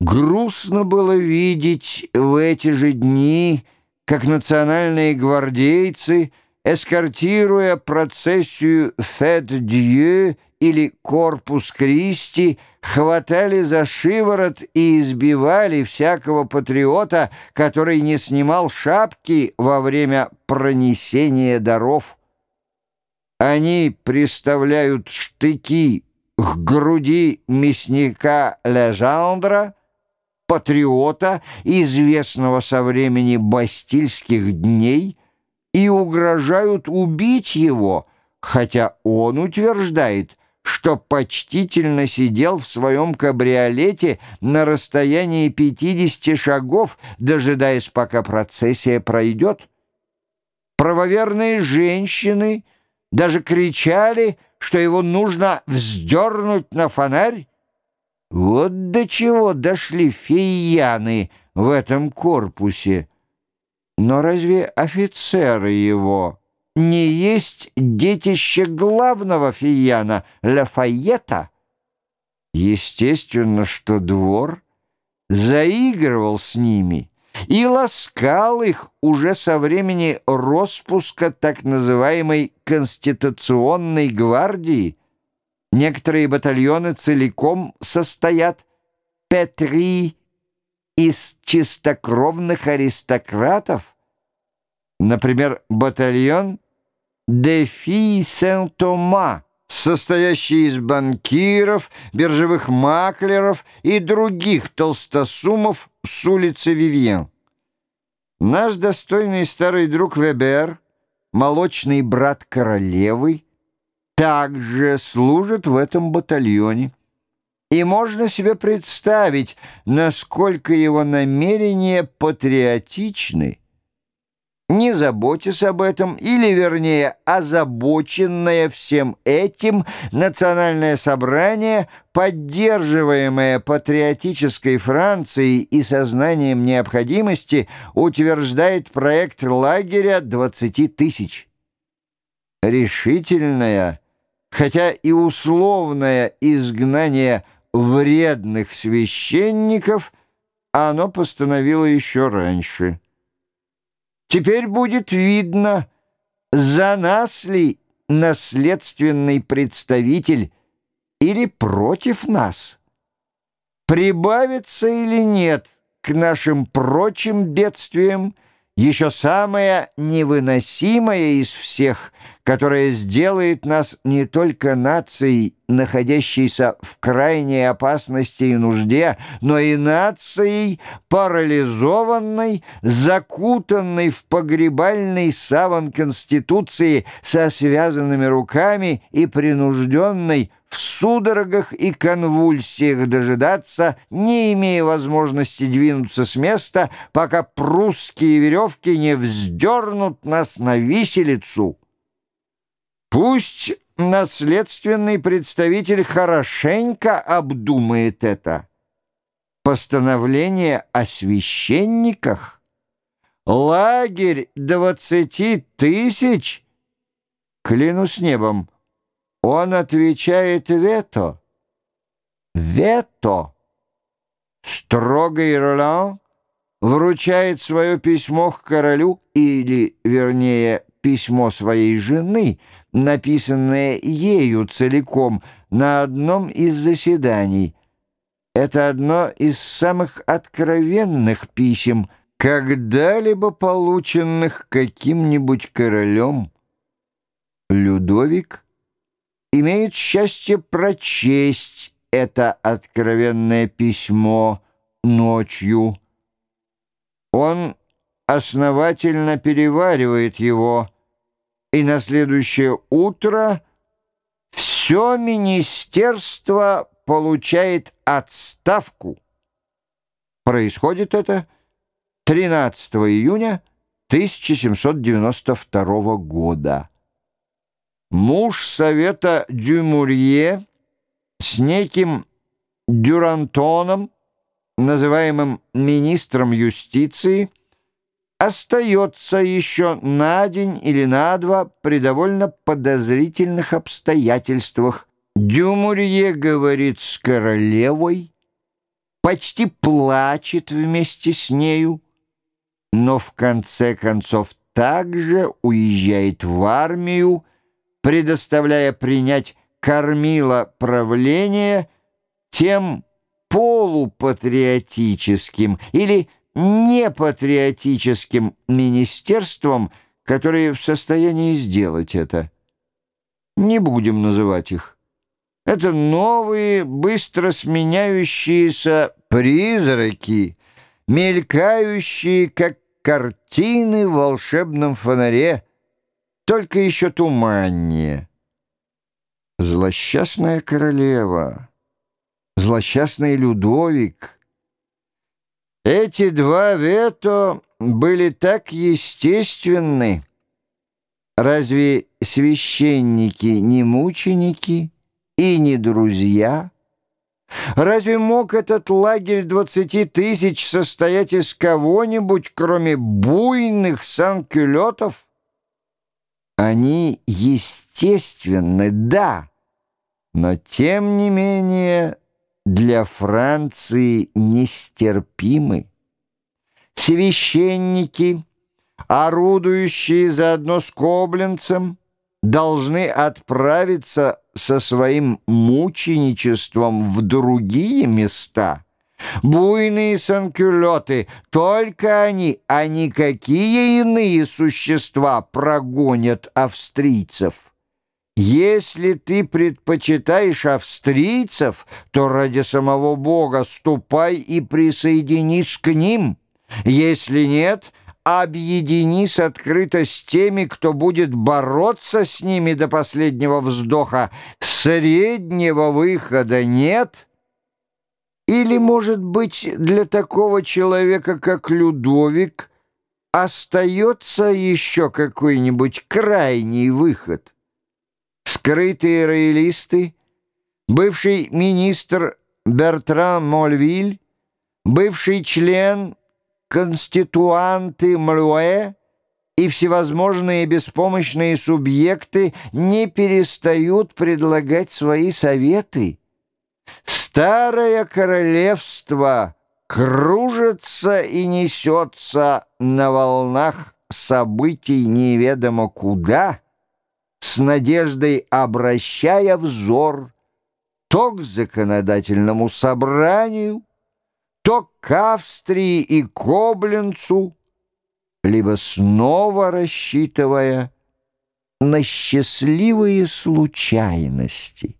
Грустно было видеть в эти же дни, как национальные гвардейцы, эскортируя процессию «Фет-Дью» или «Корпус Кристи», хватали за шиворот и избивали всякого патриота, который не снимал шапки во время пронесения даров. Они приставляют штыки к груди мясника Лежандра, патриота, известного со времени бастильских дней, и угрожают убить его, хотя он утверждает, что почтительно сидел в своем кабриолете на расстоянии 50 шагов, дожидаясь, пока процессия пройдет. Правоверные женщины даже кричали, что его нужно вздернуть на фонарь, вот до чего дошли фияны в этом корпусе. Но разве офицеры его не есть детище главного фияна Лафайета? Естественно, что двор заигрывал с ними и ласкал их уже со времени распуска так называемой Конституционной гвардии, Некоторые батальоны целиком состоят Петри из чистокровных аристократов. Например, батальон Дефи Сен-Тома, состоящий из банкиров, биржевых маклеров и других толстосумов с улицы Вивьен. Наш достойный старый друг Вебер, молочный брат королевы, также служит в этом батальоне. И можно себе представить, насколько его намерения патриотичны. Не заботясь об этом, или, вернее, озабоченное всем этим, национальное собрание, поддерживаемое патриотической Францией и сознанием необходимости, утверждает проект лагеря 20 тысяч. Решительная хотя и условное изгнание вредных священников оно постановило еще раньше. Теперь будет видно, за нас ли наследственный представитель или против нас. Прибавится или нет к нашим прочим бедствиям еще самое невыносимое из всех, которое сделает нас не только нацией, находящейся в крайней опасности и нужде, но и нацией, парализованной, закутанной в погребальный саван Конституции со связанными руками и принужденной в судорогах и конвульсиях дожидаться, не имея возможности двинуться с места, пока прусские веревки не вздернут нас на виселицу. Пусть наследственный представитель хорошенько обдумает это. Постановление о священниках? Лагерь двадцати тысяч? Клянусь небом, он отвечает вето. Вето. Строгий Ролан вручает свое письмо к королю, или, вернее, письмо своей жены, написанное ею целиком на одном из заседаний. Это одно из самых откровенных писем, когда-либо полученных каким-нибудь королем. Людовик имеет счастье прочесть это откровенное письмо ночью. Он основательно переваривает его, и на следующее утро все министерство получает отставку. Происходит это 13 июня 1792 года. Муж совета Дюмурье с неким Дюрантоном, называемым министром юстиции, остается еще на день или на два при довольно подозрительных обстоятельствах. Дюмурье говорит с королевой, почти плачет вместе с нею, но в конце концов также уезжает в армию, предоставляя принять кормила правления тем полупатриотическим или непатриотическим министерством, которые в состоянии сделать это. Не будем называть их. Это новые, быстро сменяющиеся призраки, мелькающие, как картины в волшебном фонаре, только еще туманнее. Злосчастная королева, злосчастный Людовик. Эти два вето были так естественны. Разве священники не мученики и не друзья? Разве мог этот лагерь двадцати тысяч состоять из кого-нибудь, кроме буйных санкюлетов? Они естественны, да, но тем не менее для Франции нестерпимы. Священники, орудующие заодно с Кобленцем, должны отправиться со своим мученичеством в другие места. Буйные санкюлеты, только они, а никакие иные существа прогонят австрийцев. Если ты предпочитаешь австрийцев, то ради самого Бога ступай и присоединись к ним. Если нет — объединись открыто с теми, кто будет бороться с ними до последнего вздоха. Среднего выхода нет. Или, может быть, для такого человека, как Людовик, остается еще какой-нибудь крайний выход. Скрытые роялисты, бывший министр Бертран Мольвиль, бывший член конституанты Млюэ и всевозможные беспомощные субъекты не перестают предлагать свои советы. Старое королевство кружится и несется на волнах событий неведомо куда, с надеждой обращая взор то к законодательному собранию, то к Австрии и Кобленцу, либо снова рассчитывая на счастливые случайности.